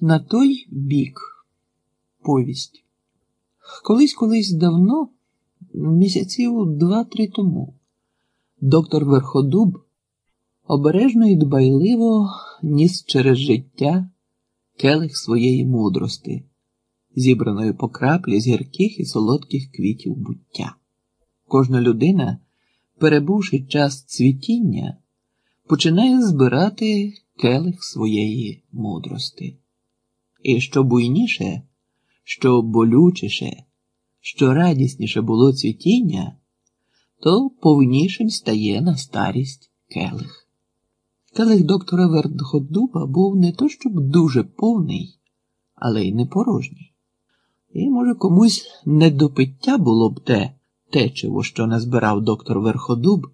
На той бік повість. Колись колись давно, місяців два-три тому, доктор Верходуб обережно і дбайливо ніс через життя келих своєї мудрости, зібраної по краплі з гірких і солодких квітів буття. Кожна людина, перебувши час цвітіння, починає збирати келих своєї мудрости. І що буйніше, що болючіше, що радісніше було цвітіння, то повнішим стає на старість келих. Келих доктора Вердходуба був не то щоб дуже повний, але й не порожній. І, може, комусь не до пиття було б те течиво, що назбирав доктор Верходуб,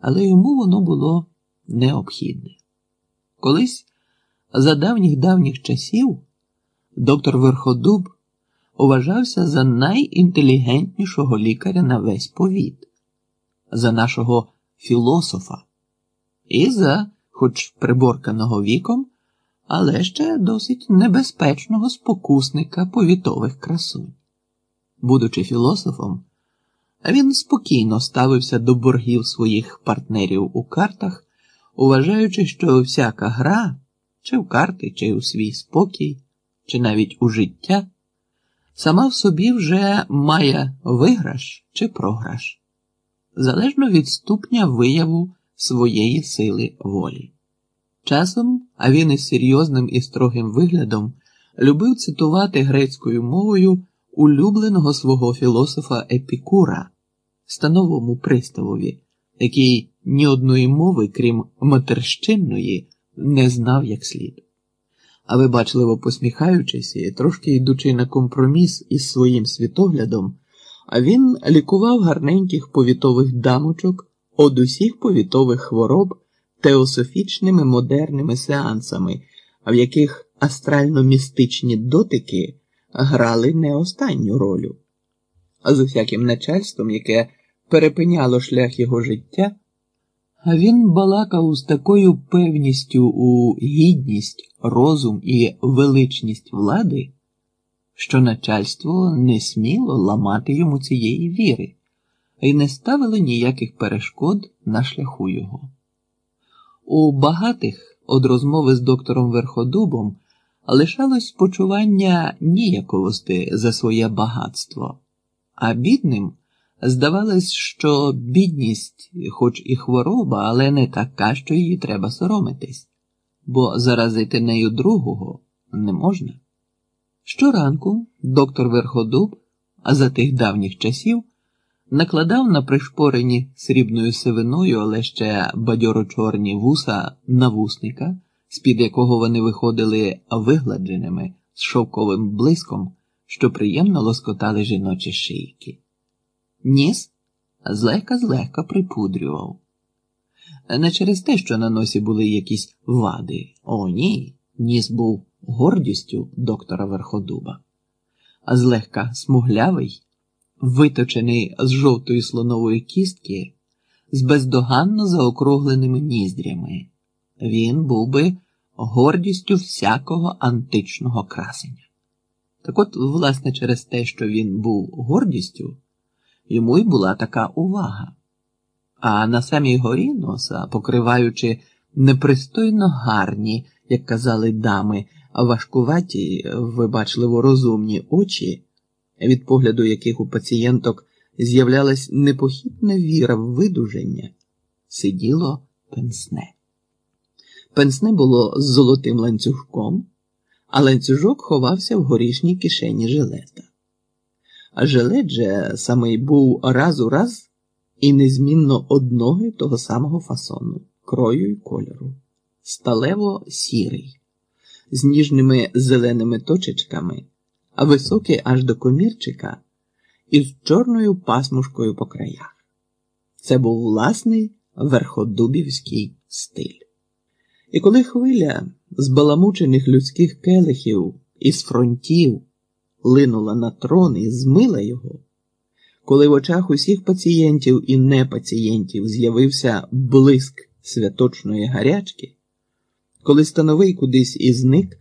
але йому воно було необхідне. Колись, за давніх давніх часів, доктор Верходуб вважався за найінтелігентнішого лікаря на весь повіт, за нашого філософа і за, хоч приборканого віком, але ще досить небезпечного спокусника повітових красунь. Будучи філософом, він спокійно ставився до боргів своїх партнерів у картах, вважаючи, що всяка гра, чи в карти, чи у свій спокій, чи навіть у життя, сама в собі вже має виграш чи програш, залежно від ступня вияву своєї сили волі. Часом, а він із серйозним і строгим виглядом любив цитувати грецькою мовою улюбленого свого філософа Епікура, становому приставові, який ні одної мови, крім матерщинної, не знав як слід. А вибачливо посміхаючись і трошки йдучи на компроміс із своїм світоглядом, він лікував гарненьких повітових дамочок од усіх повітових хвороб теософічними модерними сеансами, в яких астрально-містичні дотики грали не останню роль. А з усяким начальством, яке перепиняло шлях його життя, а він балакав з такою певністю у гідність, розум і величність влади, що начальство не сміло ламати йому цієї віри і не ставило ніяких перешкод на шляху його. У багатих од розмови з доктором Верходубом лишалось почування ніяковості за своє багатство, а бідним здавалось, що бідність, хоч і хвороба, але не така, що її треба соромитись, бо заразити нею другого не можна. Щоранку доктор Верходуб, а за тих давніх часів, накладав на пришпорені срібною сивиною, але ще бадьоро-чорні вуса навусника, з-під якого вони виходили вигладженими з шовковим блиском, що приємно лоскотали жіночі шийки. Ніс злегка-злегка припудрював. Не через те, що на носі були якісь вади. О, ні, ніс був гордістю доктора Верходуба, а злегка смуглявий виточений з жовтої слонової кістки, з бездоганно заокругленими ніздрями. Він був би гордістю всякого античного красення. Так от, власне, через те, що він був гордістю, йому й була така увага. А на самій горі носа, покриваючи непристойно гарні, як казали дами, важкуваті, вибачливо розумні очі від погляду яких у пацієнток з'являлась непохитна віра в видуження, сиділо пенсне. Пенсне було з золотим ланцюжком, а ланцюжок ховався в горішній кишені жилета. А жилет же самий був раз у раз і незмінно одного й того самого фасону, крою й кольору, сталево сірий, з ніжними зеленими точечками а високий аж до комірчика із чорною пасмушкою по краях. Це був власний верходубівський стиль. І коли хвиля з баламучених людських келихів із фронтів линула на трон і змила його, коли в очах усіх пацієнтів і непацієнтів з'явився блиск святочної гарячки, коли становий кудись і зник